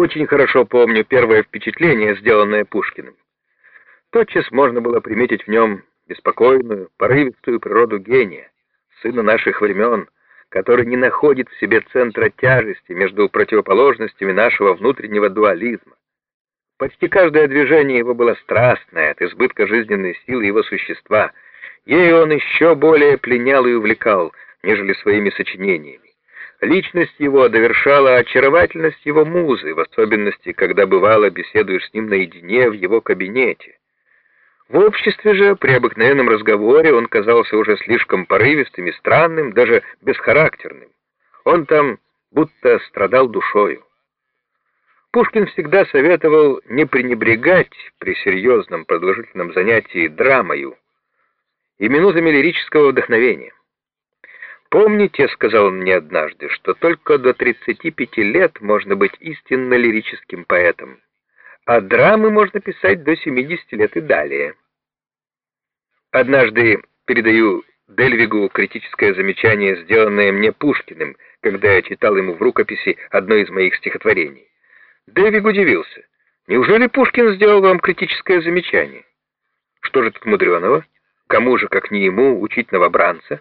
Очень хорошо помню первое впечатление, сделанное Пушкиным. Тотчас можно было приметить в нем беспокойную, порывистую природу гения, сына наших времен, который не находит в себе центра тяжести между противоположностями нашего внутреннего дуализма. Почти каждое движение его было страстное от избытка жизненной силы его существа. Ею он еще более пленял и увлекал, нежели своими сочинениями. Личность его довершала очаровательность его музы, в особенности, когда бывало беседуешь с ним наедине в его кабинете. В обществе же, при обыкновенном разговоре, он казался уже слишком порывистым и странным, даже бесхарактерным. Он там будто страдал душою. Пушкин всегда советовал не пренебрегать при серьезном продолжительном занятии драмою и минутами лирического вдохновения. «Помните, — сказал он мне однажды, — что только до 35 лет можно быть истинно лирическим поэтом, а драмы можно писать до 70 лет и далее». Однажды передаю Дельвигу критическое замечание, сделанное мне Пушкиным, когда я читал ему в рукописи одно из моих стихотворений. Дельвиг удивился. «Неужели Пушкин сделал вам критическое замечание?» «Что же тут мудреного? Кому же, как не ему, учить новобранца?»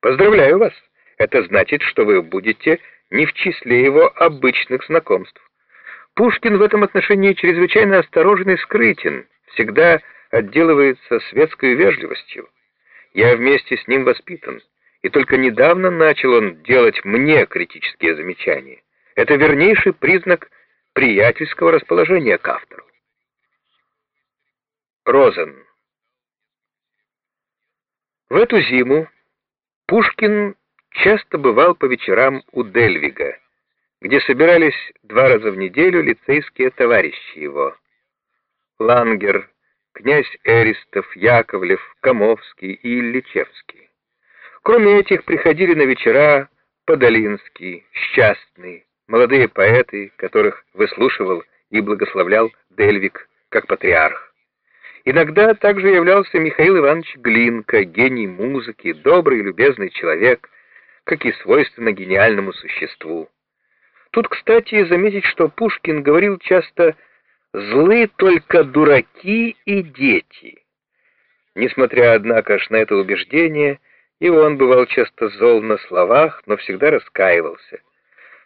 Поздравляю вас. Это значит, что вы будете не в числе его обычных знакомств. Пушкин в этом отношении чрезвычайно осторожен и скрытен, всегда отделывается светской вежливостью. Я вместе с ним воспитан, и только недавно начал он делать мне критические замечания. Это вернейший признак приятельского расположения к автору. Розен. В эту зиму Пушкин часто бывал по вечерам у Дельвига, где собирались два раза в неделю лицейские товарищи его. Лангер, князь Эристов, Яковлев, Комовский и Ильичевский. Кроме этих приходили на вечера Подолинский, Счастный, молодые поэты, которых выслушивал и благословлял Дельвиг как патриарх. Иногда также являлся Михаил Иванович Глинка, гений музыки, добрый и любезный человек, как и свойственно гениальному существу. Тут, кстати, заметить, что Пушкин говорил часто «злы только дураки и дети». Несмотря, однако, ж на это убеждение, и он бывал часто зол на словах, но всегда раскаивался.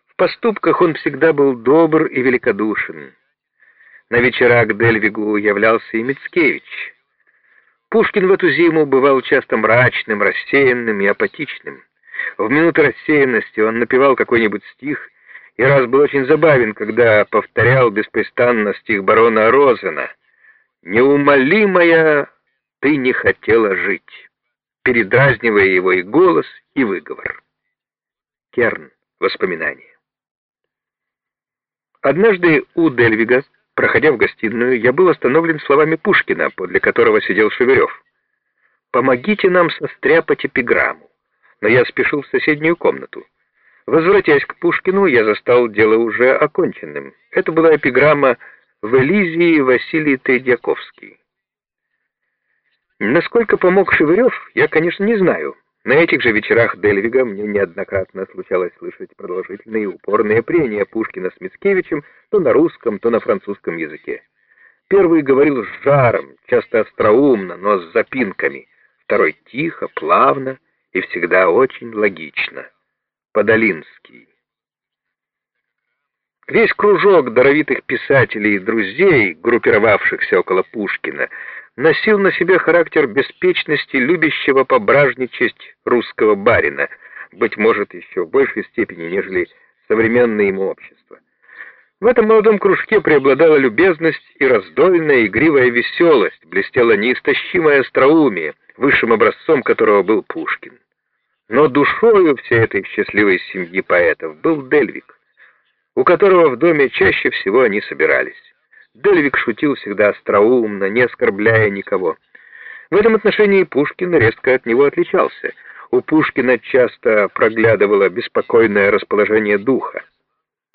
В поступках он всегда был добр и великодушен. На вечера к Дельвигу являлся и Мицкевич. Пушкин в эту зиму бывал часто мрачным, рассеянным и апатичным. В минуты рассеянности он напевал какой-нибудь стих, и раз был очень забавен, когда повторял беспрестанно стих барона Розена «Неумолимая, ты не хотела жить», передразнивая его и голос, и выговор. Керн. Воспоминания. Однажды у Дельвига Проходя в гостиную, я был остановлен словами Пушкина, подле которого сидел Шеверев. «Помогите нам состряпать эпиграмму». Но я спешил в соседнюю комнату. Возвратясь к Пушкину, я застал дело уже оконченным. Это была эпиграмма в Элизии Василий Тредьяковский. Насколько помог Шевырев, я, конечно, не знаю. На этих же вечерах Дельвига мне неоднократно случалось слышать продолжительные и упорные прения Пушкина с Мицкевичем то на русском, то на французском языке. Первый говорил с жаром, часто остроумно, но с запинками. Второй тихо, плавно и всегда очень логично. Подолинский. Весь кружок даровитых писателей и друзей, группировавшихся около Пушкина, носил на себе характер беспечности, любящего пображничать русского барина, быть может, еще в большей степени, нежели современное ему общество. В этом молодом кружке преобладала любезность и раздольная игривая веселость, блестело неистощимое остроумие, высшим образцом которого был Пушкин. Но душою всей этой счастливой семьи поэтов был Дельвик, у которого в доме чаще всего они собирались. Дельвик шутил всегда остроумно, не оскорбляя никого. В этом отношении Пушкин резко от него отличался. У Пушкина часто проглядывало беспокойное расположение духа.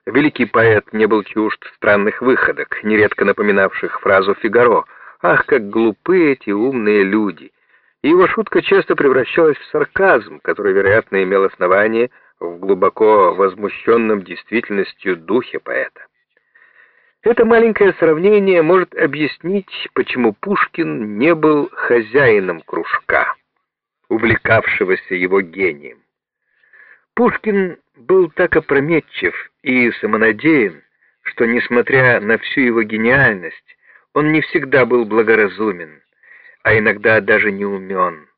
Великий поэт не был чужд странных выходок, нередко напоминавших фразу Фигаро «Ах, как глупы эти умные люди!» И его шутка часто превращалась в сарказм, который, вероятно, имел основание в глубоко возмущенном действительностью духе поэта. Это маленькое сравнение может объяснить, почему Пушкин не был хозяином кружка, увлекавшегося его гением. Пушкин был так опрометчив и самонадеян, что, несмотря на всю его гениальность, он не всегда был благоразумен, а иногда даже не умен.